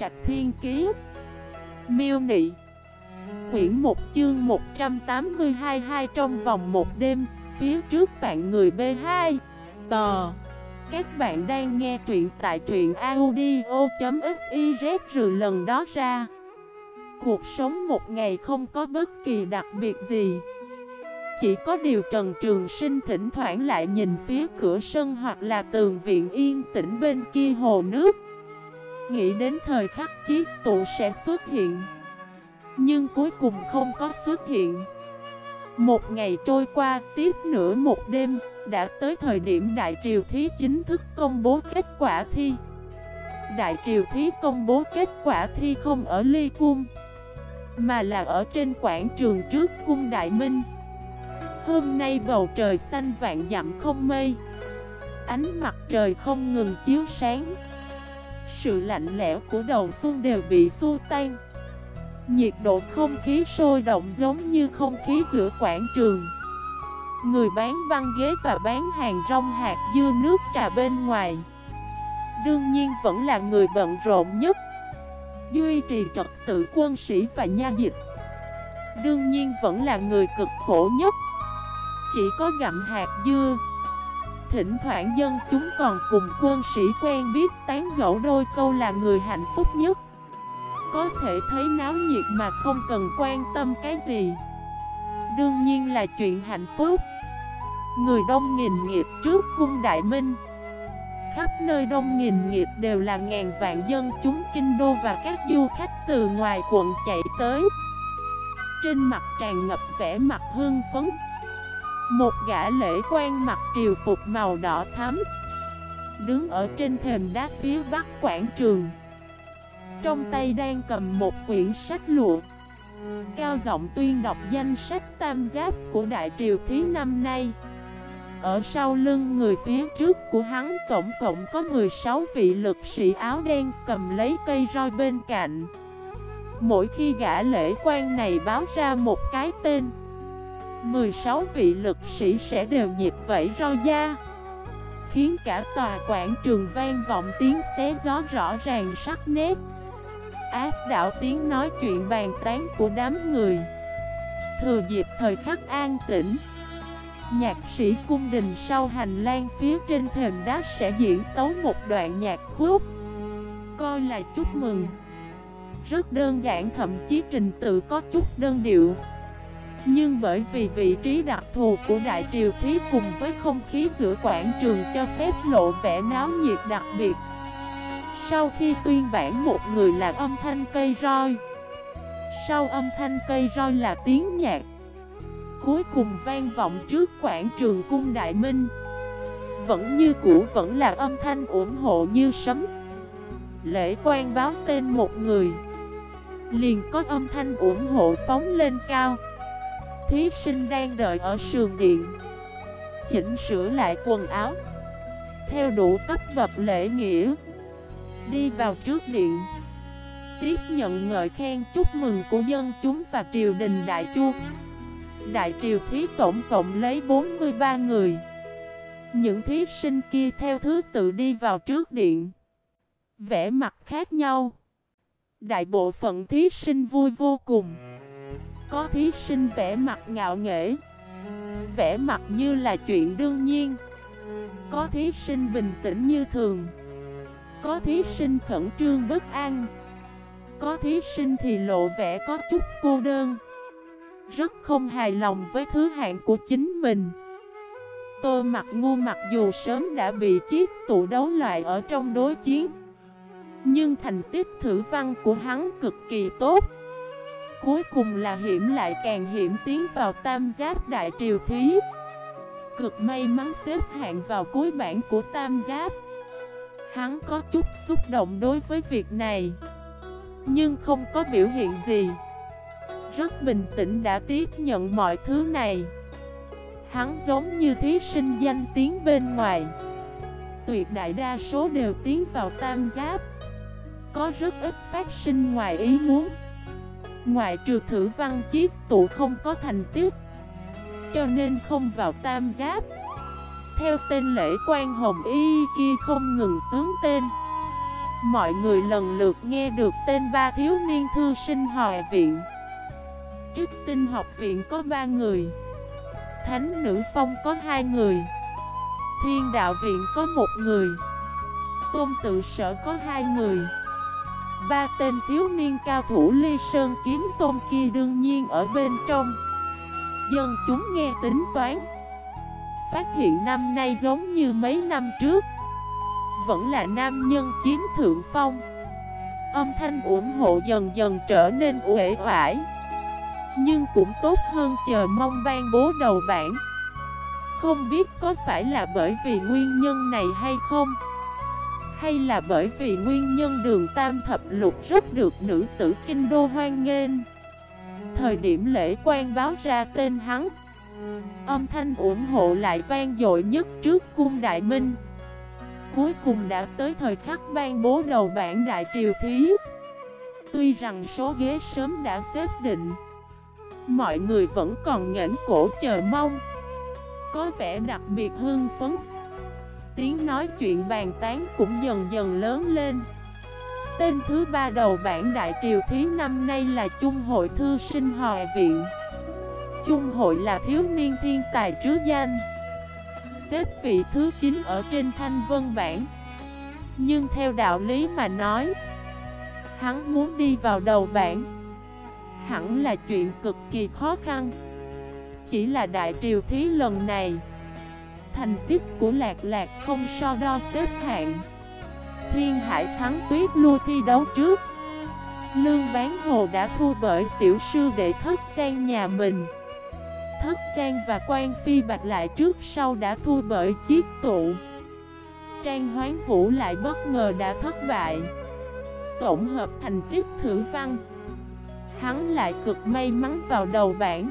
Trạch Thiên Kiế Miêu Nị. Quyển 1 chương 182 hai trong vòng một đêm, Phía trước vạn người B2 Tò. Các bạn đang nghe truyện tại truyện audio.xyz rừ lần đó ra. Cuộc sống một ngày không có bất kỳ đặc biệt gì. Chỉ có điều Trần Trường Sinh thỉnh thoảng lại nhìn phía cửa sân hoặc là tường viện yên tĩnh bên kia hồ nước. Nghĩ đến thời khắc chiếc tụ sẽ xuất hiện. Nhưng cuối cùng không có xuất hiện. Một ngày trôi qua, tiếp nửa một đêm Đã tới thời điểm Đại Triều Thí chính thức công bố kết quả thi. Đại Triều Thí công bố kết quả thi không ở Ly Cung Mà là ở trên quảng trường trước Cung Đại Minh. Hôm nay bầu trời xanh vạn dặm không mây. Ánh mặt trời không ngừng chiếu sáng sự lạnh lẽo của đầu xuân đều bị xua tan. Nhiệt độ không khí sôi động giống như không khí giữa quảng trường. Người bán băng ghế và bán hàng rong hạt dưa nước trà bên ngoài. Đương nhiên vẫn là người bận rộn nhất. Duy trì trật tự quân sĩ và nha dịch. Đương nhiên vẫn là người cực khổ nhất. Chỉ có gặm hạt dưa Thỉnh thoảng dân chúng còn cùng quân sĩ quen biết tán gẫu đôi câu là người hạnh phúc nhất. Có thể thấy náo nhiệt mà không cần quan tâm cái gì. Đương nhiên là chuyện hạnh phúc. Người đông nghìn nghiệp trước cung đại minh. Khắp nơi đông nghìn nghiệp đều là ngàn vạn dân chúng kinh đô và các du khách từ ngoài quận chạy tới. Trên mặt tràn ngập vẻ mặt hương phấn một gã lễ quan mặc triều phục màu đỏ thắm, Đứng ở trên thềm đá phía bắc quảng trường. Trong tay đang cầm một quyển sách lụa, Cao giọng tuyên đọc danh sách tam giáp của Đại Triều Thí năm nay. Ở sau lưng người phía trước của hắn tổng cộng có 16 vị lực sĩ áo đen cầm lấy cây roi bên cạnh. Mỗi khi gã lễ quan này báo ra một cái tên 16 vị lực sĩ sẽ đều nhịp vẫy roi da. Khiến cả tòa quảng trường vang vọng tiếng xé gió rõ ràng sắc nét. Ác đạo tiếng nói chuyện bàn tán của đám người. Thừa dịp thời khắc an tĩnh, Nhạc sĩ cung đình sau hành lang phía trên thềm đá sẽ diễn tấu một đoạn nhạc khúc. Coi là chúc mừng. Rất đơn giản, thậm chí trình tự có chút đơn điệu nhưng bởi vì vị trí đặc thù của Đại Triều Thí cùng với không khí giữa quảng trường cho phép lộ vẻ náo nhiệt đặc biệt. Sau khi tuyên bản một người là âm thanh cây roi, Sau âm thanh cây roi là tiếng nhạc, Cuối cùng vang vọng trước quảng trường cung Đại Minh. Vẫn như cũ vẫn là âm thanh ủng hộ như sấm. Lễ quan báo tên một người, Liền có âm thanh ủng hộ phóng lên cao. Thí sinh đang đợi ở sườn điện. Chỉnh sửa lại quần áo. Theo đủ cấp bậc lễ nghĩa. Đi vào trước điện. Tiếp nhận ngợi khen chúc mừng của dân chúng và triều đình Đại Chu. Đại triều thí tổng cộng lấy 43 người. Những thí sinh kia theo thứ tự đi vào trước điện. Vẽ mặt khác nhau. Đại bộ phận thí sinh vui vô cùng có thí sinh vẽ mặt ngạo nghễ. Vẽ mặt như là chuyện đương nhiên. Có thí sinh bình tĩnh như thường. Có thí sinh khẩn trương bất an. Có thí sinh thì lộ vẻ có chút cô đơn. Rất không hài lòng với thứ hạng của chính mình. Tô mặt ngu mặc dù sớm đã bị chiếc tụ đấu loại ở trong đối chiến, Nhưng thành tích thử văn của hắn cực kỳ tốt. Cuối cùng là hiểm lại càng hiểm tiến vào tam giáp đại triều thí. Cực may mắn xếp hạng vào cuối bảng của tam giáp. Hắn có chút xúc động đối với việc này, Nhưng không có biểu hiện gì. Rất bình tĩnh đã tiếp nhận mọi thứ này. Hắn giống như thí sinh danh tiếng bên ngoài. Tuyệt đại đa số đều tiến vào tam giáp. Có rất ít phát sinh ngoài ý muốn. Ngoại trừ thử văn chiếc tụ không có thành tiết, Cho nên không vào tam giáp. Theo tên lễ quan hồng y kia không ngừng sướng tên. Mọi người lần lượt nghe được tên ba thiếu niên thư sinh hòa viện. Trích tinh học viện có ba người, Thánh nữ phong có hai người, Thiên đạo viện có một người, Tôn tự sở có hai người. Ba tên thiếu niên cao thủ ly sơn kiếm tôn kia đương nhiên ở bên trong. Dân chúng nghe tính toán. Phát hiện năm nay giống như mấy năm trước. Vẫn là nam nhân chiếm thượng phong. Âm thanh ủng hộ dần dần trở nên uể oải. Nhưng cũng tốt hơn chờ mong ban bố đầu bản Không biết có phải là bởi vì nguyên nhân này hay không. Hay là bởi vì nguyên nhân đường tam thập lục rất được nữ tử kinh đô hoan nghênh? Thời điểm lễ quan báo ra tên hắn. Âm thanh ủng hộ lại vang dội nhất trước cung đại minh. Cuối cùng đã tới thời khắc ban bố đầu bản đại triều thí. Tuy rằng số ghế sớm đã xếp định, Mọi người vẫn còn nghẽn cổ chờ mong. Có vẻ đặc biệt hưng phấn. Tiếng nói chuyện bàn tán cũng dần dần lớn lên. Tên thứ ba đầu bản đại triều thí năm nay là Trung hội thư sinh hòa viện. Trung hội là thiếu niên thiên tài trứ danh, Xếp vị thứ 9 ở trên thanh vân bản Nhưng theo đạo lý mà nói, Hắn muốn đi vào đầu bản Hẳn là chuyện cực kỳ khó khăn. Chỉ là đại triều thí lần này Thành tích của lạc lạc không so đo xếp hạng. Thiên Hải thắng tuyết lui thi đấu trước. Lương bán hồ đã thua bởi tiểu sư đệ thất gian nhà mình. Thất gian và quan phi bạch lại trước sau đã thua bởi chiếc tụ. Trang hoán vũ lại bất ngờ đã thất bại. Tổng hợp thành tích thử văn. Hắn lại cực may mắn vào đầu bảng.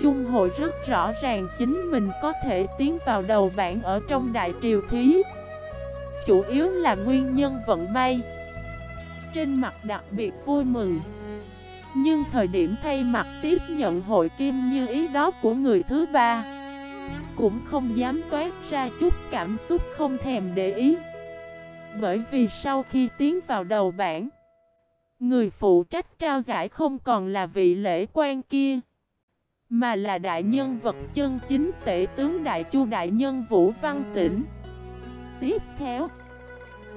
Trung hội rất rõ ràng chính mình có thể tiến vào đầu bảng ở trong đại triều thí. Chủ yếu là nguyên nhân vận may. Trên mặt đặc biệt vui mừng. Nhưng thời điểm thay mặt tiếp nhận hội kim như ý đó của người thứ ba, Cũng không dám toát ra chút cảm xúc không thèm để ý. Bởi vì sau khi tiến vào đầu bảng, Người phụ trách trao giải không còn là vị lễ quan kia. Mà là đại nhân vật chân chính tể tướng đại chu đại nhân Vũ Văn Tĩnh. Tiếp theo,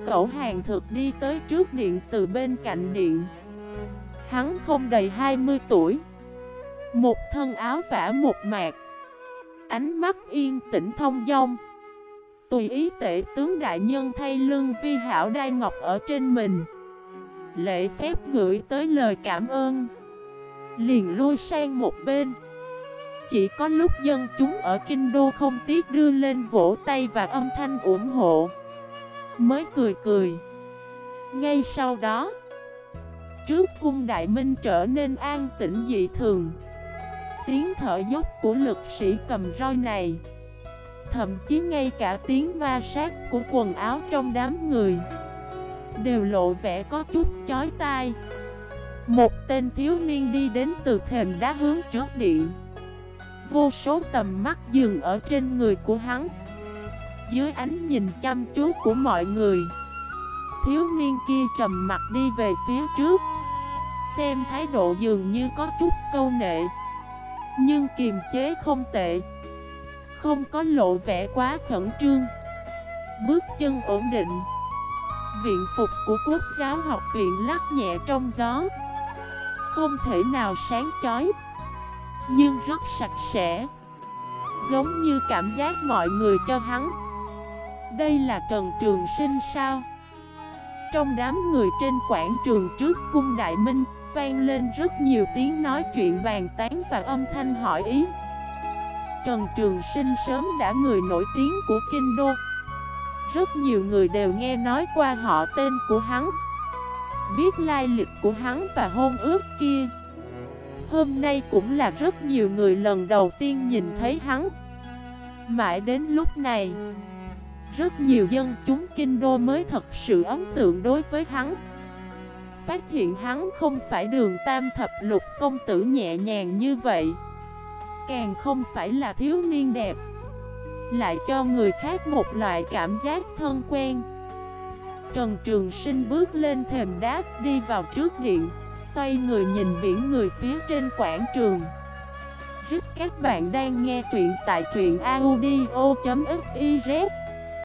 Cậu hàng thực đi tới trước điện từ bên cạnh điện. Hắn không đầy 20 tuổi, Một thân áo vả một mạc, Ánh mắt yên tĩnh thông dong. Tùy ý tể tướng đại nhân thay lưng vi hảo đai ngọc ở trên mình, Lễ phép gửi tới lời cảm ơn. Liền lui sang một bên. Chỉ có lúc dân chúng ở Kinh Đô không tiếc đưa lên vỗ tay và âm thanh ủng hộ. Mới cười cười. Ngay sau đó, Trước cung đại minh trở nên an tĩnh dị thường. Tiếng thở dốc của lực sĩ cầm roi này, Thậm chí ngay cả tiếng ma sát của quần áo trong đám người, Đều lộ vẻ có chút chói tai. Một tên thiếu niên đi đến từ thềm đá hướng trước điện. Vô số tầm mắt dừng ở trên người của hắn. Dưới ánh nhìn chăm chú của mọi người, Thiếu niên kia trầm mặt đi về phía trước, Xem thái độ dường như có chút câu nệ, Nhưng kiềm chế không tệ, Không có lộ vẻ quá khẩn trương. Bước chân ổn định, Viện phục của quốc giáo học viện lắc nhẹ trong gió, Không thể nào sáng chói. Nhưng rất sạch sẽ, Giống như cảm giác mọi người cho hắn. Đây là Trần Trường Sinh sao? Trong đám người trên quảng trường trước cung Đại Minh, Vang lên rất nhiều tiếng nói chuyện bàn tán và âm thanh hỏi ý. Trần Trường Sinh sớm đã người nổi tiếng của Kinh Đô. Rất nhiều người đều nghe nói qua họ tên của hắn, Biết lai lịch của hắn và hôn ước kia. Hôm nay cũng là rất nhiều người lần đầu tiên nhìn thấy hắn. Mãi đến lúc này, rất nhiều dân chúng kinh đô mới thật sự ấn tượng đối với hắn. Phát hiện hắn không phải đường tam thập lục công tử nhẹ nhàng như vậy, Càng không phải là thiếu niên đẹp, Lại cho người khác một loại cảm giác thân quen. Trần Trường Sinh bước lên thềm đá đi vào trước điện. Xoay người nhìn biển người phía trên quảng trường. Rất các bạn đang nghe truyện tại truyện audio.fif